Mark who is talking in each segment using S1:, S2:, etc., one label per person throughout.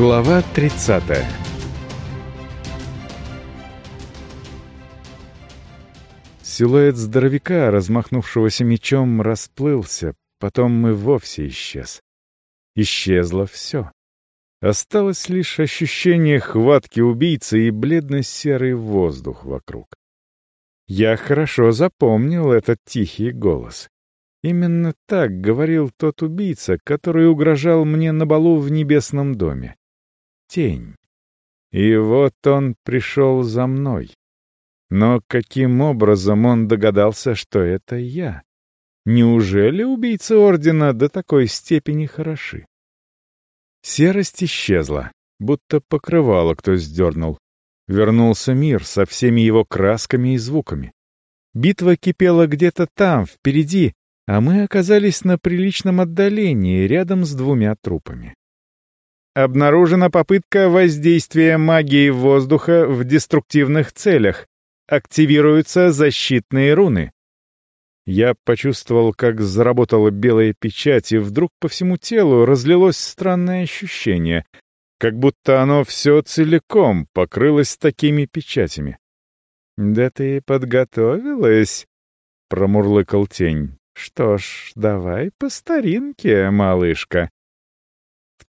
S1: Глава 30 Силуэт здоровяка, размахнувшегося мечом, расплылся, потом и вовсе исчез. Исчезло все. Осталось лишь ощущение хватки убийцы и бледно-серый воздух вокруг. Я хорошо запомнил этот тихий голос. Именно так говорил тот убийца, который угрожал мне на балу в небесном доме. Тень. И вот он пришел за мной. Но каким образом он догадался, что это я? Неужели убийцы Ордена до такой степени хороши? Серость исчезла, будто покрывало кто сдернул. Вернулся мир со всеми его красками и звуками. Битва кипела где-то там, впереди, а мы оказались на приличном отдалении, рядом с двумя трупами. Обнаружена попытка воздействия магии воздуха в деструктивных целях. Активируются защитные руны. Я почувствовал, как заработала белая печать, и вдруг по всему телу разлилось странное ощущение, как будто оно все целиком покрылось такими печатями. «Да ты подготовилась?» — промурлыкал тень. «Что ж, давай по старинке, малышка».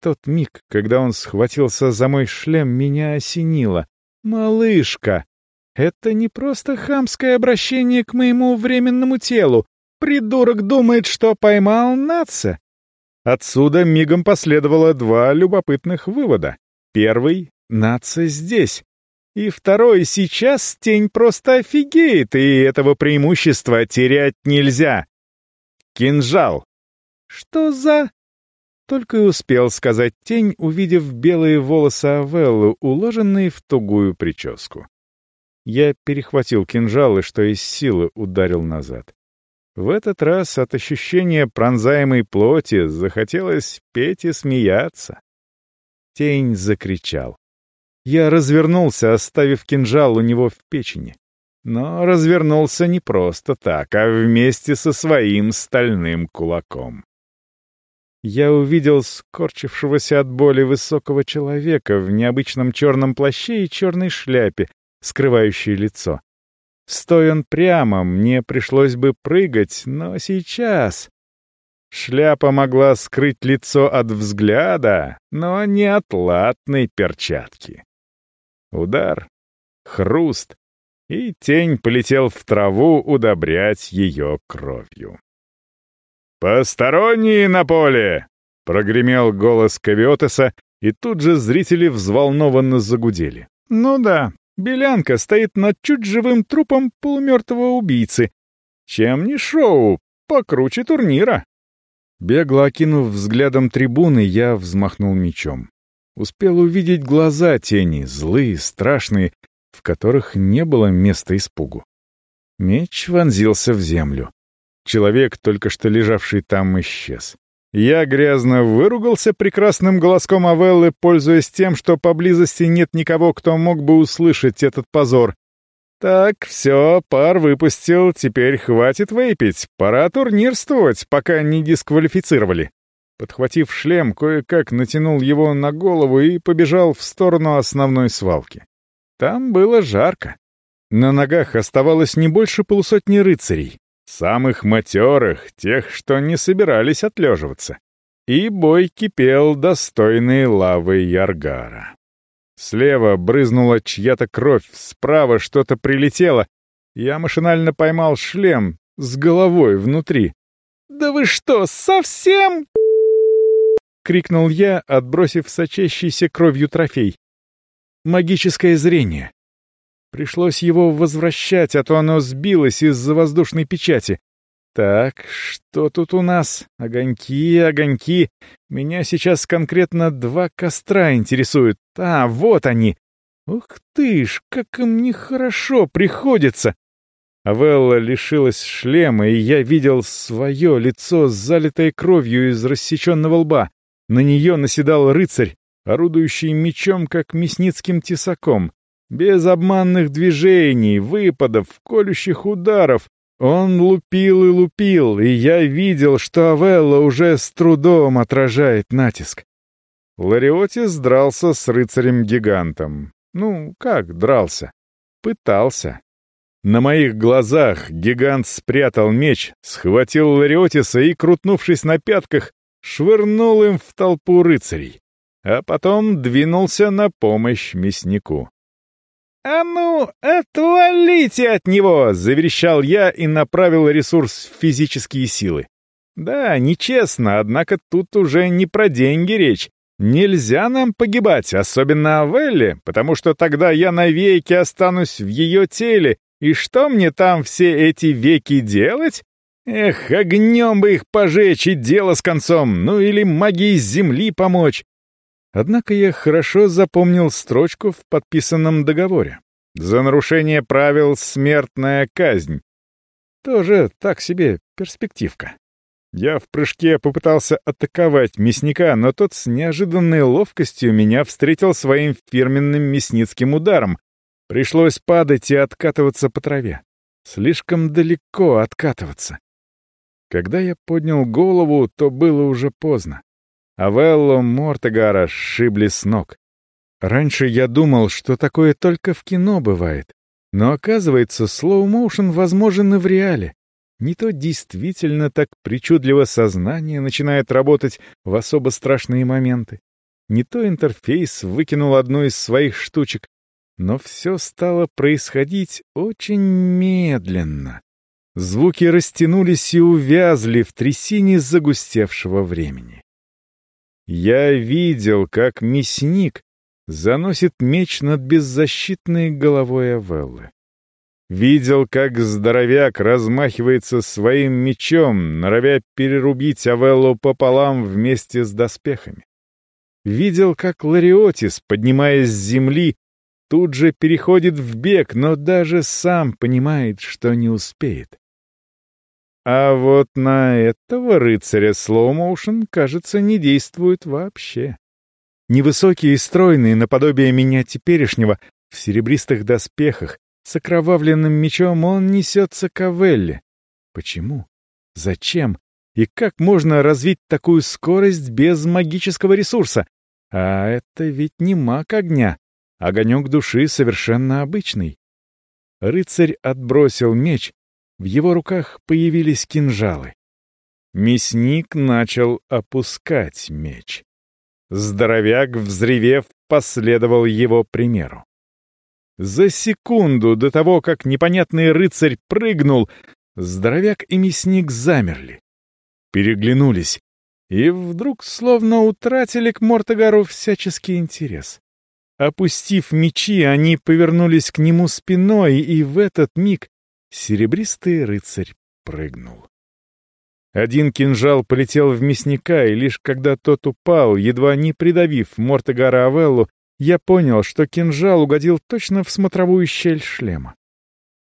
S1: Тот миг, когда он схватился за мой шлем, меня осенило. «Малышка!» Это не просто хамское обращение к моему временному телу. Придурок думает, что поймал наца. Отсюда мигом последовало два любопытных вывода. Первый — наца здесь. И второй — сейчас тень просто офигеет, и этого преимущества терять нельзя. Кинжал. Что за... Только и успел сказать тень, увидев белые волосы Авеллы, уложенные в тугую прическу. Я перехватил кинжал и что из силы ударил назад. В этот раз от ощущения пронзаемой плоти захотелось петь и смеяться. Тень закричал. Я развернулся, оставив кинжал у него в печени. Но развернулся не просто так, а вместе со своим стальным кулаком. Я увидел скорчившегося от боли высокого человека в необычном черном плаще и черной шляпе, скрывающей лицо. Стой он прямо, мне пришлось бы прыгать, но сейчас... Шляпа могла скрыть лицо от взгляда, но не от латной перчатки. Удар, хруст, и тень полетел в траву удобрять ее кровью. «Посторонние на поле!» — прогремел голос Кавиотеса, и тут же зрители взволнованно загудели. «Ну да, Белянка стоит над чуть живым трупом полумертвого убийцы. Чем не шоу, покруче турнира. Бегло окинув взглядом трибуны, я взмахнул мечом. Успел увидеть глаза тени, злые, страшные, в которых не было места испугу. Меч вонзился в землю. Человек, только что лежавший там, исчез. Я грязно выругался прекрасным голоском Авеллы, пользуясь тем, что поблизости нет никого, кто мог бы услышать этот позор. «Так, все, пар выпустил, теперь хватит выпить, пора турнирствовать, пока не дисквалифицировали». Подхватив шлем, кое-как натянул его на голову и побежал в сторону основной свалки. Там было жарко. На ногах оставалось не больше полусотни рыцарей. Самых матерых, тех, что не собирались отлеживаться. И бой кипел достойной лавы Яргара. Слева брызнула чья-то кровь, справа что-то прилетело. Я машинально поймал шлем с головой внутри. «Да вы что, совсем?» — крикнул я, отбросив сочащийся кровью трофей. «Магическое зрение. Пришлось его возвращать, а то оно сбилось из-за воздушной печати. Так, что тут у нас? Огоньки, огоньки. Меня сейчас конкретно два костра интересуют. А, вот они. Ух ты ж, как им нехорошо приходится. Авелла лишилась шлема, и я видел свое лицо, залитое кровью из рассеченного лба. На нее наседал рыцарь, орудующий мечом, как мясницким тесаком. Без обманных движений, выпадов, колющих ударов. Он лупил и лупил, и я видел, что Авелла уже с трудом отражает натиск. Лариотис дрался с рыцарем-гигантом. Ну, как дрался? Пытался. На моих глазах гигант спрятал меч, схватил Лариотиса и, крутнувшись на пятках, швырнул им в толпу рыцарей, а потом двинулся на помощь мяснику. «А ну, отвалите от него!» — заверещал я и направил ресурс в физические силы. «Да, нечестно, однако тут уже не про деньги речь. Нельзя нам погибать, особенно Авелле, потому что тогда я навеки останусь в ее теле и что мне там все эти веки делать? Эх, огнем бы их пожечь и дело с концом, ну или магией земли помочь. Однако я хорошо запомнил строчку в подписанном договоре. За нарушение правил смертная казнь. Тоже так себе перспективка. Я в прыжке попытался атаковать мясника, но тот с неожиданной ловкостью меня встретил своим фирменным мясницким ударом, Пришлось падать и откатываться по траве. Слишком далеко откатываться. Когда я поднял голову, то было уже поздно. Авелло Мортегара сшибли с ног. Раньше я думал, что такое только в кино бывает. Но оказывается, слоу-моушен возможен и в реале. Не то действительно так причудливо сознание начинает работать в особо страшные моменты. Не то интерфейс выкинул одну из своих штучек, но все стало происходить очень медленно. Звуки растянулись и увязли в трясине загустевшего времени. Я видел, как мясник заносит меч над беззащитной головой Авеллы. Видел, как здоровяк размахивается своим мечом, норовя перерубить Авеллу пополам вместе с доспехами. Видел, как Лариотис, поднимаясь с земли, тут же переходит в бег, но даже сам понимает, что не успеет. А вот на этого рыцаря слоу-моушен, кажется, не действует вообще. Невысокий и стройный, наподобие меня теперешнего, в серебристых доспехах, с окровавленным мечом он несется к Авелле. Почему? Зачем? И как можно развить такую скорость без магического ресурса? А это ведь не маг огня, Огонек души совершенно обычный. Рыцарь отбросил меч, в его руках появились кинжалы. Мясник начал опускать меч. Здоровяк, взревев, последовал его примеру. За секунду до того, как непонятный рыцарь прыгнул, здоровяк и мясник замерли. Переглянулись и вдруг словно утратили к Мортогару всяческий интерес. Опустив мечи, они повернулись к нему спиной, и в этот миг серебристый рыцарь прыгнул. Один кинжал полетел в мясника, и лишь когда тот упал, едва не придавив Мортегара Авеллу, я понял, что кинжал угодил точно в смотровую щель шлема.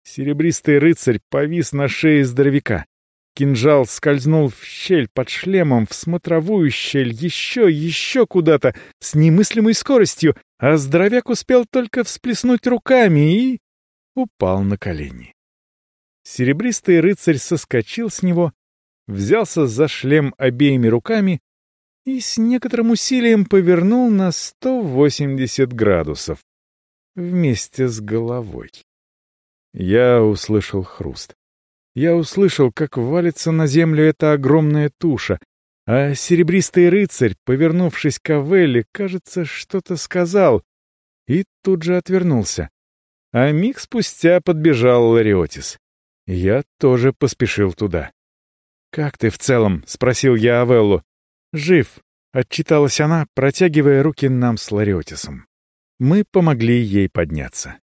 S1: Серебристый рыцарь повис на шее здоровяка. Кинжал скользнул в щель под шлемом, в смотровую щель, еще, еще куда-то, с немыслимой скоростью, а здоровяк успел только всплеснуть руками и... упал на колени. Серебристый рыцарь соскочил с него, взялся за шлем обеими руками и с некоторым усилием повернул на 180 градусов вместе с головой. Я услышал хруст я услышал, как валится на землю эта огромная туша, а серебристый рыцарь, повернувшись к Авелле, кажется, что-то сказал и тут же отвернулся. А миг спустя подбежал Лариотис. Я тоже поспешил туда. «Как ты в целом?» — спросил я Авеллу. «Жив», — отчиталась она, протягивая руки нам с Лариотисом. Мы помогли ей подняться.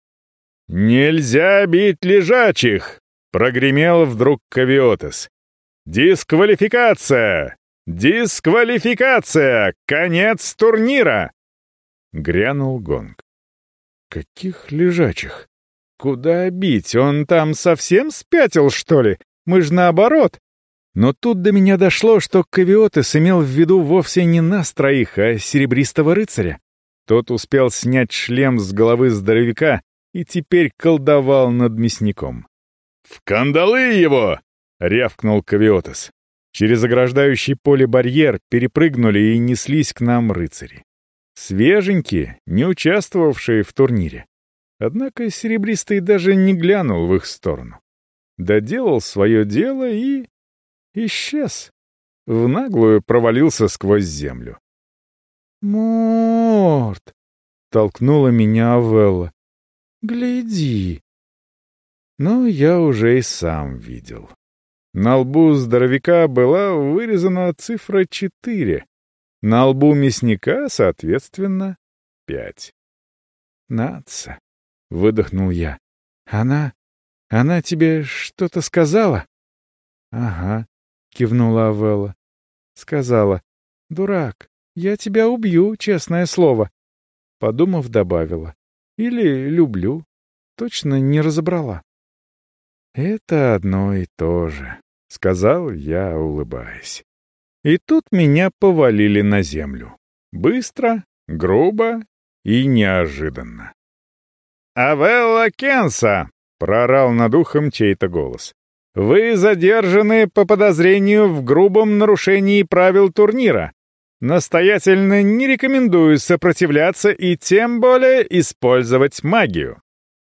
S1: «Нельзя бить лежачих!» Прогремел вдруг Кавиотес. «Дисквалификация! Дисквалификация! Конец турнира!» Грянул гонг. «Каких лежачих? Куда бить? Он там совсем спятил, что ли? Мы ж наоборот!» Но тут до меня дошло, что Кавиотес имел в виду вовсе не нас троих, а серебристого рыцаря. Тот успел снять шлем с головы здоровяка и теперь колдовал над мясником. «В кандалы его!» — рявкнул Кавиотес. Через ограждающий поле барьер перепрыгнули и неслись к нам рыцари. Свеженькие, не участвовавшие в турнире. Однако Серебристый даже не глянул в их сторону. Доделал свое дело и... исчез. В наглую провалился сквозь землю. «Морт!» — толкнула меня Авелла. «Гляди!» Но я уже и сам видел. На лбу здоровяка была вырезана цифра четыре, на лбу мясника, соответственно, пять. «Наца!» — выдохнул я. «Она... она тебе что-то сказала?» «Ага», — кивнула Авелла. «Сказала. Дурак, я тебя убью, честное слово». Подумав, добавила. «Или люблю. Точно не разобрала». «Это одно и то же», — сказал я, улыбаясь. И тут меня повалили на землю. Быстро, грубо и неожиданно. «Авелла Кенса!» — прорал над ухом чей-то голос. «Вы задержаны по подозрению в грубом нарушении правил турнира. Настоятельно не рекомендую сопротивляться и тем более использовать магию».